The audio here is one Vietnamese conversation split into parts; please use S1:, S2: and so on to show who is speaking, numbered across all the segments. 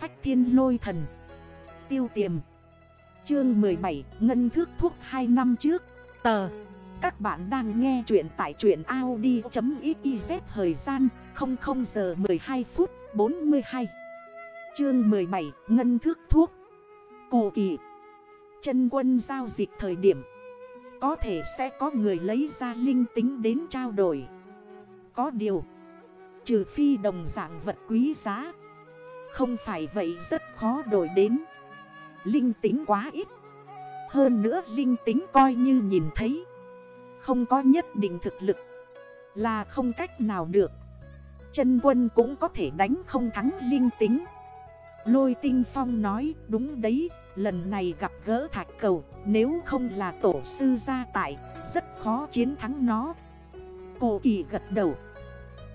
S1: phách thiên lôi thần. Tiêu tiềm. Chương 17 Ngân thước thuốc 2 năm trước. Tờ. Các bạn đang nghe chuyện tại truyện Audi.xyz Thời gian 00 giờ 12 phút 42 Chương 17 Ngân thước thuốc. Cổ kỳ. Chân quân giao dịch thời điểm. Có thể sẽ có người lấy ra linh tính đến trao đổi. Có điều, Trừ phi đồng dạng vật quý giá không phải vậy rất khó đổi đến. Linh tính quá ít. Hơn nữa linh tính coi như nhìn thấy. Không có nhất định thực lực. Là không cách nào được. Chân quân cũng có thể đánh không thắng linh tính. Lôi tinh phong nói, đúng đấy, Lần này gặp gỡ thạch cầu, Nếu không là tổ sư gia tại, Rất khó chiến thắng nó. Cô kỳ gật đầu.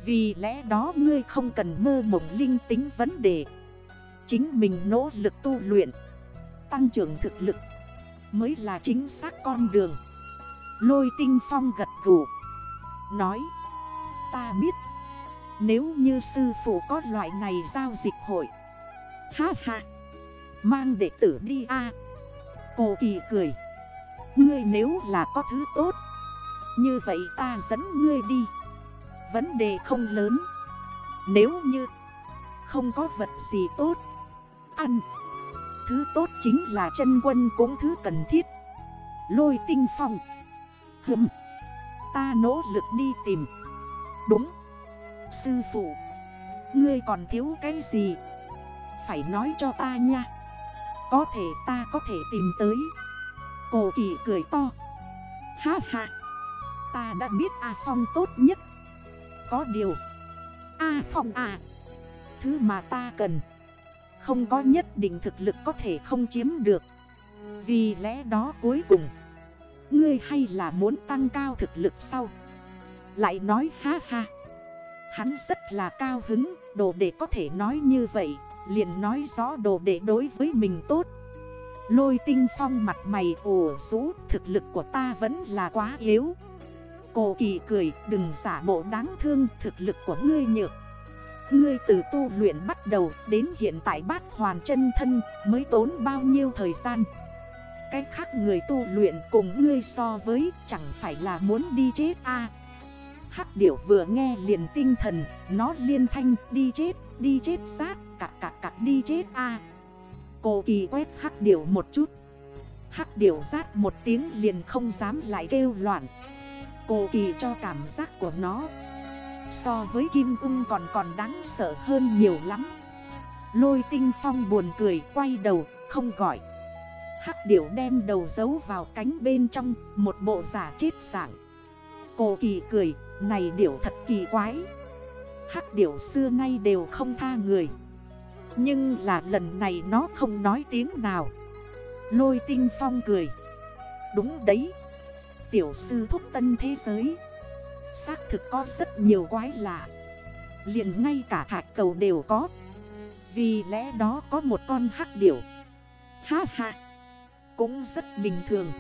S1: Vì lẽ đó ngươi không cần mơ mộng linh tính vấn đề. Chính mình nỗ lực tu luyện, Tăng trưởng thực lực Mới là chính xác con đường. Lôi tinh phong gật gù, Nói, Ta biết, Nếu như sư phụ có loại này giao dịch hội, Ha ha, Mang đệ tử đi a. Cô kỳ cười, Ngươi nếu là có thứ tốt, Như vậy ta dẫn ngươi đi. Vấn đề không lớn. Nếu như Không có vật gì tốt, Ăn, Thứ tốt chính là chân quân cũng thứ cần thiết. Lôi tinh phong, Hừm, Ta nỗ lực đi tìm. Đúng, Sư phụ, Ngươi còn thiếu cái gì? Phải nói cho ta nha. Có thể ta có thể tìm tới. Cổ kỳ cười to. Ha ha, Ta đã biết A Phong tốt nhất có điều. A Phong à Thứ mà ta cần, không có nhất định thực lực có thể không chiếm được. Vì lẽ đó cuối cùng, Ngươi hay là muốn tăng cao thực lực sau? Lại nói ha ha, Hắn rất là cao hứng, Đồ đệ có thể nói như vậy, Liền nói rõ đồ đệ đối với mình tốt. Lôi tinh phong mặt mày ủ rũ, Thực lực của ta vẫn là quá yếu. Cổ kỳ cười, đừng giả bộ đáng thương, Thực lực của ngươi nhược. Ngươi từ tu luyện bắt đầu, đến hiện tại bát hoàn chân thân, mới tốn bao nhiêu thời gian? Cách khác người tu luyện cùng ngươi so với, chẳng phải là muốn đi chết a Hắc điểu vừa nghe liền tinh thần, Nó liên thanh, đi chết đi chết sát cạc cạc cạc đi chết a à. Cô kỳ quét hắc điểu một chút. Hắc điểu rát một tiếng liền không dám lại kêu loạn. Cô kỳ cho cảm giác của nó. So với Kim Ung còn còn đáng sợ hơn nhiều lắm. Lôi tinh phong buồn cười, quay đầu, không gọi. Hắc điểu đem đầu giấu vào cánh bên trong, Một bộ giả chết dạng. Cô kỳ cười, Này điểu thật kỳ quái. Hắc điểu xưa nay đều không tha người. Nhưng là lần này nó không nói tiếng nào. Lôi tinh phong cười. Đúng đấy Tiểu sư thúc tân thế giới. Xác thực có rất nhiều quái lạ. Liền ngay cả thạch cầu đều có. Vì lẽ đó có một con hắc điểu. Ha ha. Cũng rất bình thường.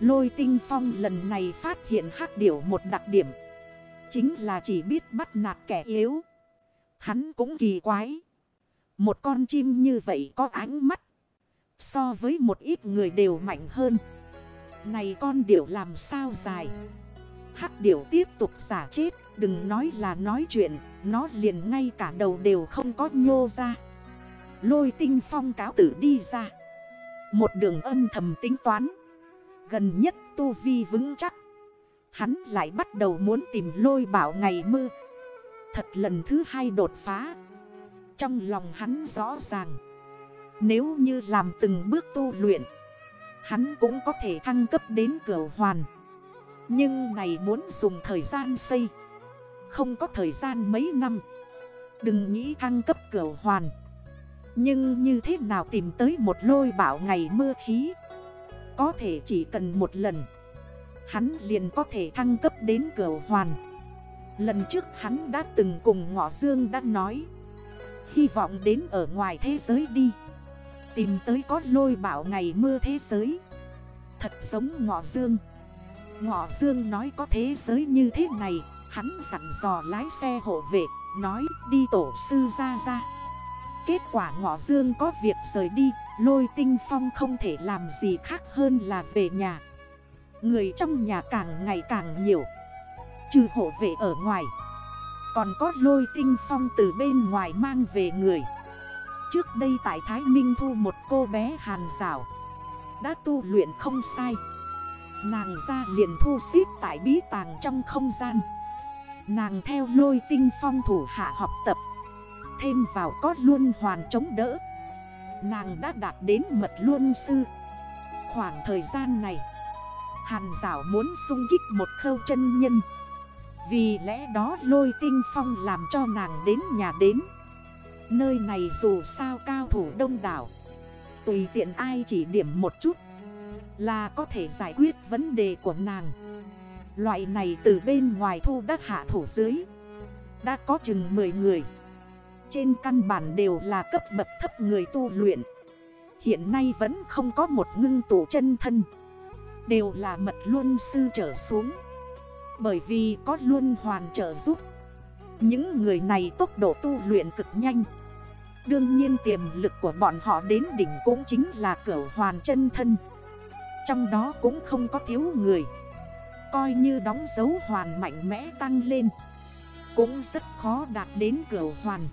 S1: Lôi tinh phong lần này phát hiện hắc điểu một đặc điểm. Chính là chỉ biết bắt nạt kẻ yếu. Hắn cũng kỳ quái. Một con chim như vậy có ánh mắt. So với một ít người đều mạnh hơn. Này con điểu làm sao dài? Hắc điểu tiếp tục giả chết, Đừng nói là nói chuyện, Nó liền ngay cả đầu đều không có nhô ra. Lôi tinh phong cáo tử đi ra. Một đường âm thầm tính toán. Gần nhất tu vi vững chắc. Hắn lại bắt đầu muốn tìm lôi bảo ngày mưa. Thật lần thứ hai đột phá. Trong lòng hắn rõ ràng. Nếu như làm từng bước tu luyện Hắn cũng có thể thăng cấp đến cửa hoàn. Nhưng này muốn dùng thời gian xây. Không có thời gian mấy năm. Đừng nghĩ thăng cấp cửa hoàn. Nhưng như thế nào tìm tới một lôi bảo ngày mưa khí? Có thể chỉ cần một lần. Hắn liền có thể thăng cấp đến cửa hoàn. Lần trước hắn đã từng cùng Ngọ Dương đã nói. Hy vọng đến ở ngoài thế giới đi. Tìm tới có lôi bảo ngày mưa thế giới. Thật giống Ngọ Dương. Ngọ Dương nói có thế giới như thế này, Hắn dặn dò lái xe hộ vệ, Nói, đi tổ sư ra ra. Kết quả ngọ dương có việc rời đi, Lôi tinh phong không thể làm gì khác hơn là về nhà. Người trong nhà càng ngày càng nhiều, Trừ hộ vệ ở ngoài. Còn có lôi tinh phong từ bên ngoài mang về người. Trước đây tại Thái Minh Thu một cô bé hàn rào. Đã tu luyện không sai. Nàng ra liền thu xếp tại bí tàng trong không gian. Nàng theo lôi tinh phong thủ hạ học tập. Thêm vào có luôn hoàn chống đỡ. Nàng đã đạt đến mật luôn sư. Khoảng thời gian này, Hàn giảo muốn sung kích một khâu chân nhân. Vì lẽ đó lôi tinh phong làm cho nàng đến nhà đến. Nơi này dù sao cao thủ đông đảo. Tùy tiện ai chỉ điểm một chút Là có thể giải quyết vấn đề của nàng. Loại này từ bên ngoài thu đắc hạ thủ dưới. Đã có chừng 10 người. Trên căn bản đều là cấp bậc thấp người tu luyện. Hiện nay vẫn không có một ngưng tụ chân thân. Đều là mật luân sư trở xuống. Bởi vì có luân hoàn trợ giúp. Những người này tốc độ tu luyện cực nhanh. Đương nhiên tiềm lực của bọn họ đến đỉnh cũng chính là cửu hoàn chân thân. Trong đó cũng không có thiếu người. Coi như đóng dấu hoàn mạnh mẽ tăng lên, Cũng rất khó đạt đến cửu hoàn.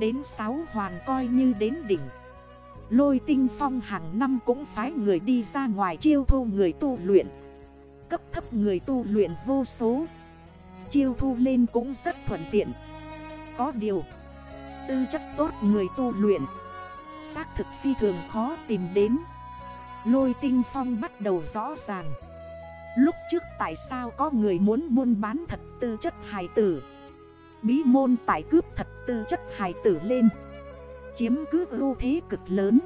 S1: Đến 6 hoàn coi như đến đỉnh. Lôi tinh phong hàng năm cũng phái người đi ra ngoài chiêu thu người tu luyện. Cấp thấp người tu luyện vô số. Chiêu thu lên cũng rất thuận tiện. Có điều Tư chất tốt người tu luyện. Xác thực phi thường khó tìm đến. Lôi tinh phong bắt đầu rõ ràng. Lúc trước tại sao có người muốn buôn bán thật tư chất hài tử? Bí môn tại cướp thật tư chất hài tử lên. Chiếm cứ ưu thế cực lớn.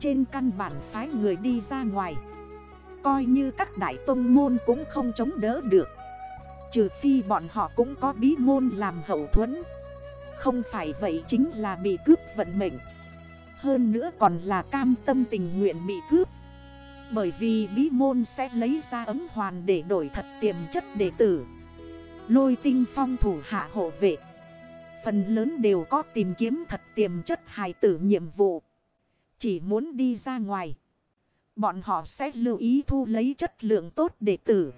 S1: Trên căn bản phái người đi ra ngoài. Coi như các đại tông môn cũng không chống đỡ được. Trừ phi bọn họ cũng có bí môn làm hậu thuẫn. Không phải vậy chính là bị cướp vận mệnh. Hơn nữa còn là cam tâm tình nguyện bị cướp. Bởi vì bí môn sẽ lấy ra ấm hoàn để đổi thật tiềm chất đệ tử. Lôi tinh phong thủ hạ hộ vệ. Phần lớn đều có tìm kiếm thật tiềm chất hài tử nhiệm vụ. Chỉ muốn đi ra ngoài. Bọn họ sẽ lưu ý thu lấy chất lượng tốt đệ tử.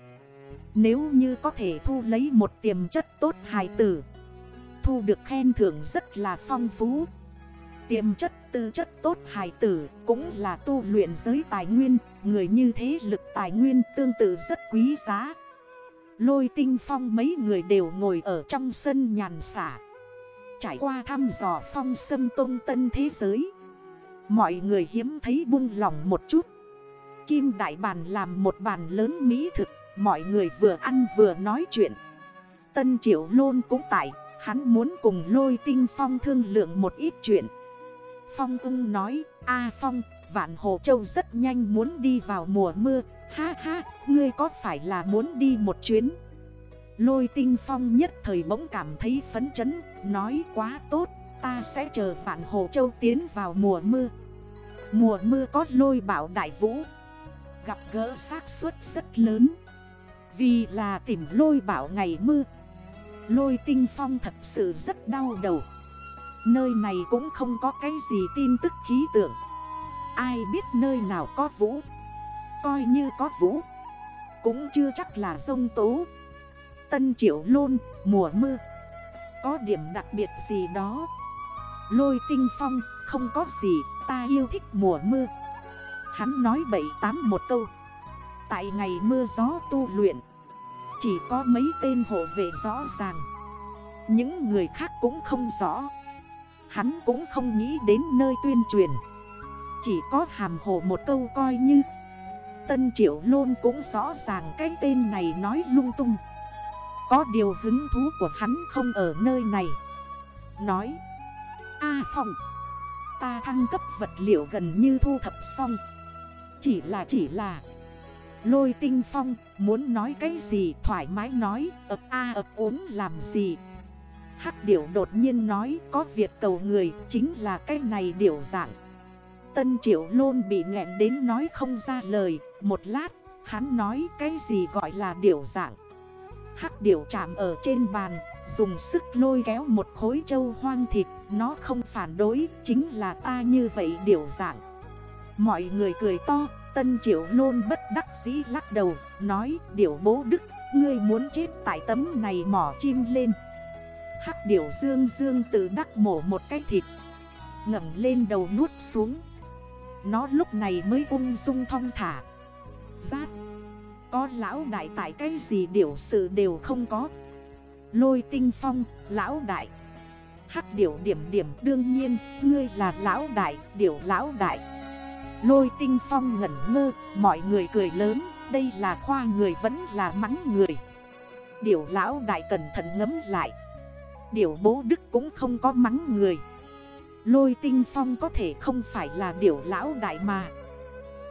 S1: Nếu như có thể thu lấy một tiềm chất tốt hài tử Thu được khen thưởng rất là phong phú. Tiềm chất, tư chất tốt hài tử cũng là tu luyện giới tài nguyên. Người như thế lực tài nguyên tương tự rất quý giá. Lôi tinh phong mấy người đều ngồi ở trong sân nhàn xả. Trải qua thăm dò phong sâm tông tân thế giới, Mọi người hiếm thấy buông lòng một chút. Kim đại bàn làm một bàn lớn mỹ thực, Mọi người vừa ăn vừa nói chuyện. Tân triệu lôn cũng tại Hắn muốn cùng lôi tinh phong thương lượng một ít chuyện. Phong ưng nói, A Phong, Vạn Hồ Châu rất nhanh muốn đi vào mùa mưa. Ha ha, Ngươi có phải là muốn đi một chuyến? Lôi tinh phong nhất thời bỗng cảm thấy phấn chấn, Nói, quá tốt, Ta sẽ chờ Vạn Hồ Châu tiến vào mùa mưa. Mùa mưa có lôi bảo đại vũ, Gặp gỡ xác suất rất lớn. Vì là tìm lôi bảo ngày mưa Lôi tinh phong thật sự rất đau đầu. Nơi này cũng không có cái gì tin tức khí tượng. Ai biết nơi nào có vũ? Coi như có vũ. Cũng chưa chắc là sông tố. Tân triệu lôn, mùa mưa. Có điểm đặc biệt gì đó? Lôi tinh phong, không có gì, Ta yêu thích mùa mưa. Hắn nói bậy tám một câu. Tại ngày mưa gió tu luyện chỉ có mấy tên hộ vệ rõ ràng. Những người khác cũng không rõ. Hắn cũng không nghĩ đến nơi tuyên truyền. Chỉ có hàm hồ một câu coi như. Tân Triệu Lôn cũng rõ ràng cái tên này nói lung tung. Có điều hứng thú của hắn không ở nơi này. Nói, A Phong, Ta thăng cấp vật liệu gần như thu thập xong. Chỉ là chỉ là Lôi tinh phong, muốn nói cái gì, thoải mái nói, ập a ập ốm làm gì? Hắc điểu đột nhiên nói, có việc cầu người, chính là cái này điểu dạng. Tân triệu lôn bị nghẹn đến nói không ra lời, Một lát, hắn nói cái gì gọi là điểu dạng? Hắc điểu chạm ở trên bàn, Dùng sức lôi kéo một khối trâu hoang thịt, Nó không phản đối, chính là ta như vậy điểu dạng. Mọi người cười to Tân triệu luôn bất đắc dĩ lắc đầu Nói điểu bố đức Ngươi muốn chết tại tấm này mỏ chim lên. Hắc điểu dương dương tự đắc mổ một cái thịt ngẩng lên đầu nuốt xuống. Nó lúc này mới ung dung thong thả. Giác Có lão đại tại cái gì điểu sự đều không có. Lôi tinh phong, lão đại. Hắc điểu điểm điểm đương nhiên Ngươi là lão đại, điểu lão đại. Lôi tinh phong ngẩn ngơ, Mọi người cười lớn, Đây là khoa người vẫn là mắng người. Điểu lão đại cẩn thận ngấm lại. Điểu bố đức cũng không có mắng người. Lôi tinh phong có thể không phải là điểu lão đại mà.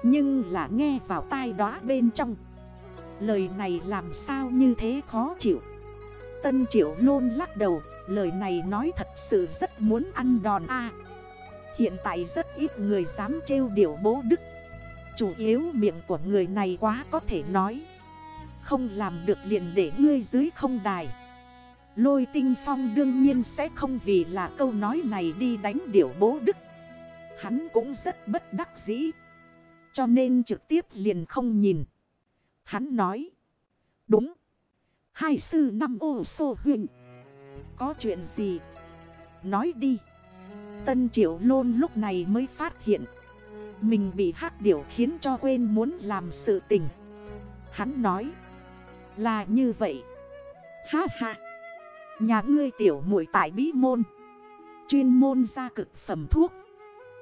S1: Nhưng là nghe vào tai đó bên trong. Lời này làm sao như thế khó chịu. Tân triệu lôn lắc đầu, Lời này nói thật sự rất muốn ăn đòn a. Hiện tại rất ít người dám trêu điểu bố đức. Chủ yếu miệng của người này quá có thể nói. Không làm được liền để ngươi dưới không đài. Lôi tinh phong đương nhiên sẽ không vì là câu nói này đi đánh điểu bố đức. Hắn cũng rất bất đắc dĩ. Cho nên trực tiếp liền không nhìn. Hắn nói, Đúng. Hai sư năm ô sô huyện Có chuyện gì? Nói đi. Tân triệu lôn lúc này mới phát hiện. Mình bị hắc điểu khiến cho quên muốn làm sự tình. Hắn nói, Là như vậy. Ha ha. Nhà ngươi tiểu muội tại bí môn. Chuyên môn ra cực phẩm thuốc.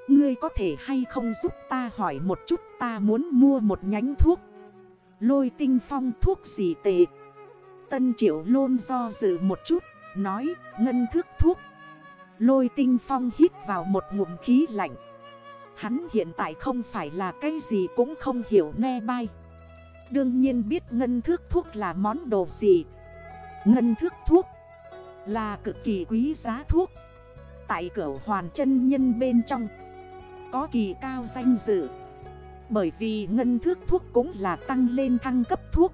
S1: Ngươi có thể hay không giúp ta hỏi một chút, ta muốn mua một nhánh thuốc. Lôi tinh phong thuốc gì tệ? Tân triệu lôn do dự một chút, Nói, ngân thước thuốc. Lôi tinh phong hít vào một ngụm khí lạnh. Hắn hiện tại không phải là cái gì cũng không hiểu nghe bay Đương nhiên biết ngân thước thuốc là món đồ gì. Ngân thước thuốc là cực kỳ quý giá thuốc. Tại cửa hoàn chân nhân bên trong, Có kỳ cao danh dự. Bởi vì ngân thước thuốc cũng là tăng lên thăng cấp thuốc.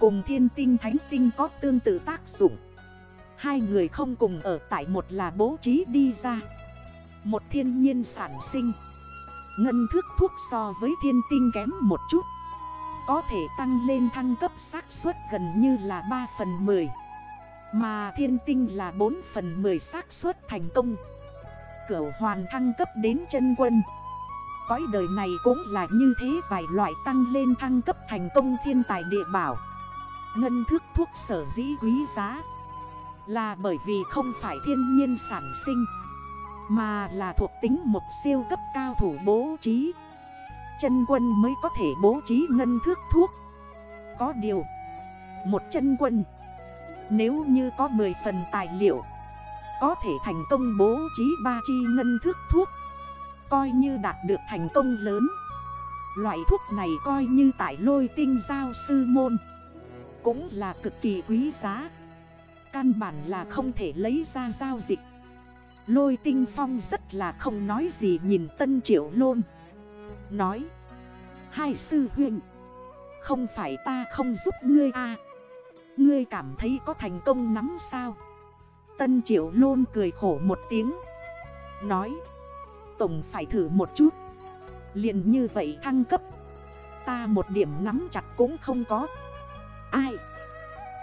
S1: Cùng thiên tinh thánh tinh có tương tự tác dụng. Hai người không cùng ở tại một là bố trí đi ra. Một thiên nhiên sản sinh. Ngân thước thuốc so với thiên tinh kém một chút. Có thể tăng lên thăng cấp xác suất gần như là 3 phần 10 Mà thiên tinh là 4 phần 10 xác suất thành công. Cửu hoàn thăng cấp đến chân quân. Cõi đời này cũng là như thế vài loại tăng lên thăng cấp thành công thiên tài địa bảo. Ngân thước thuốc sở dĩ quý giá. Là bởi vì không phải thiên nhiên sản sinh, Mà là thuộc tính một siêu cấp cao thủ bố trí. Chân quân mới có thể bố trí ngân thước thuốc. Có điều, Một chân quân, Nếu như có 10 phần tài liệu, Có thể thành công bố trí ba chi ngân thước thuốc, Coi như đạt được thành công lớn. Loại thuốc này coi như tại lôi tinh giao sư môn, cũng là cực kỳ quý giá. Căn bản là không thể lấy ra giao dịch. Lôi tinh phong rất là không nói gì nhìn tân triệu lôn. Nói, Hai sư huynh, Không phải ta không giúp ngươi à? Ngươi cảm thấy có thành công nắm sao? Tân triệu lôn cười khổ một tiếng, Nói, Tổng phải thử một chút. Liền như vậy thăng cấp, Ta một điểm nắm chặt cũng không có. Ai?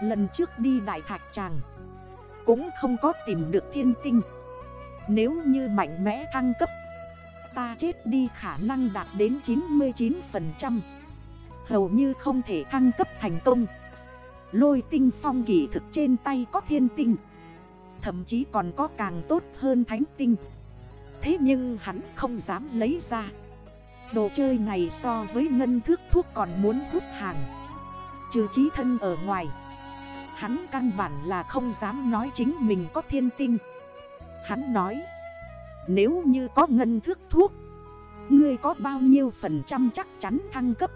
S1: Lần trước đi đại thạch tràng, Cũng không có tìm được thiên tinh. Nếu như mạnh mẽ thăng cấp, Ta chết đi khả năng đạt đến 99% Hầu như không thể thăng cấp thành công. Lôi tinh phong kỳ thực trên tay có thiên tinh, Thậm chí còn có càng tốt hơn thánh tinh. Thế nhưng hắn không dám lấy ra. Đồ chơi này so với ngân thước thuốc còn muốn hút hàng. Trừ trí thân ở ngoài Hắn căn bản là không dám nói chính mình có thiên tinh. Hắn nói, Nếu như có ngân thước thuốc, Ngươi có bao nhiêu phần trăm chắc chắn thăng cấp?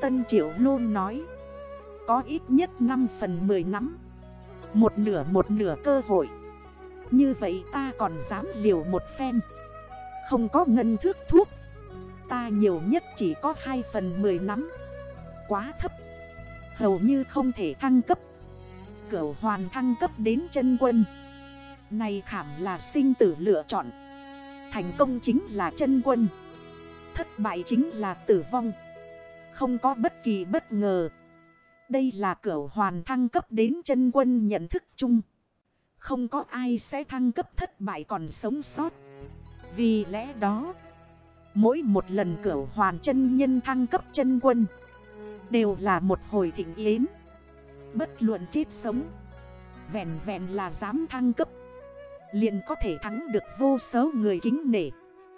S1: Tân Triệu luôn nói, Có ít nhất 5 phần 10 nắm Một nửa một nửa cơ hội. Như vậy ta còn dám liều một phen. Không có ngân thước thuốc, Ta nhiều nhất chỉ có 2 phần 10 nắm Quá thấp. Hầu như không thể thăng cấp. Cửu hoàn thăng cấp đến chân quân. Này khảm là sinh tử lựa chọn. Thành công chính là chân quân. Thất bại chính là tử vong. Không có bất kỳ bất ngờ. Đây là cửa hoàn thăng cấp đến chân quân nhận thức chung. Không có ai sẽ thăng cấp thất bại còn sống sót. Vì lẽ đó, Mỗi một lần cửa hoàn chân nhân thăng cấp chân quân Đều là một hồi thịnh yến. Bất luận chết sống. Vẹn vẹn là dám thăng cấp. Liền có thể thắng được vô số người kính nể.